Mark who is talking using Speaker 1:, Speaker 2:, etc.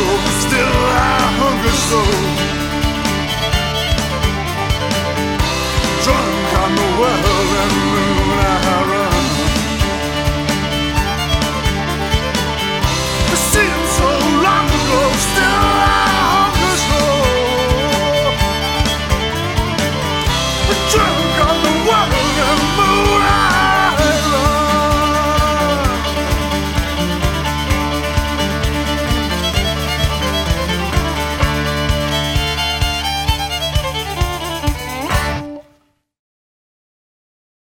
Speaker 1: como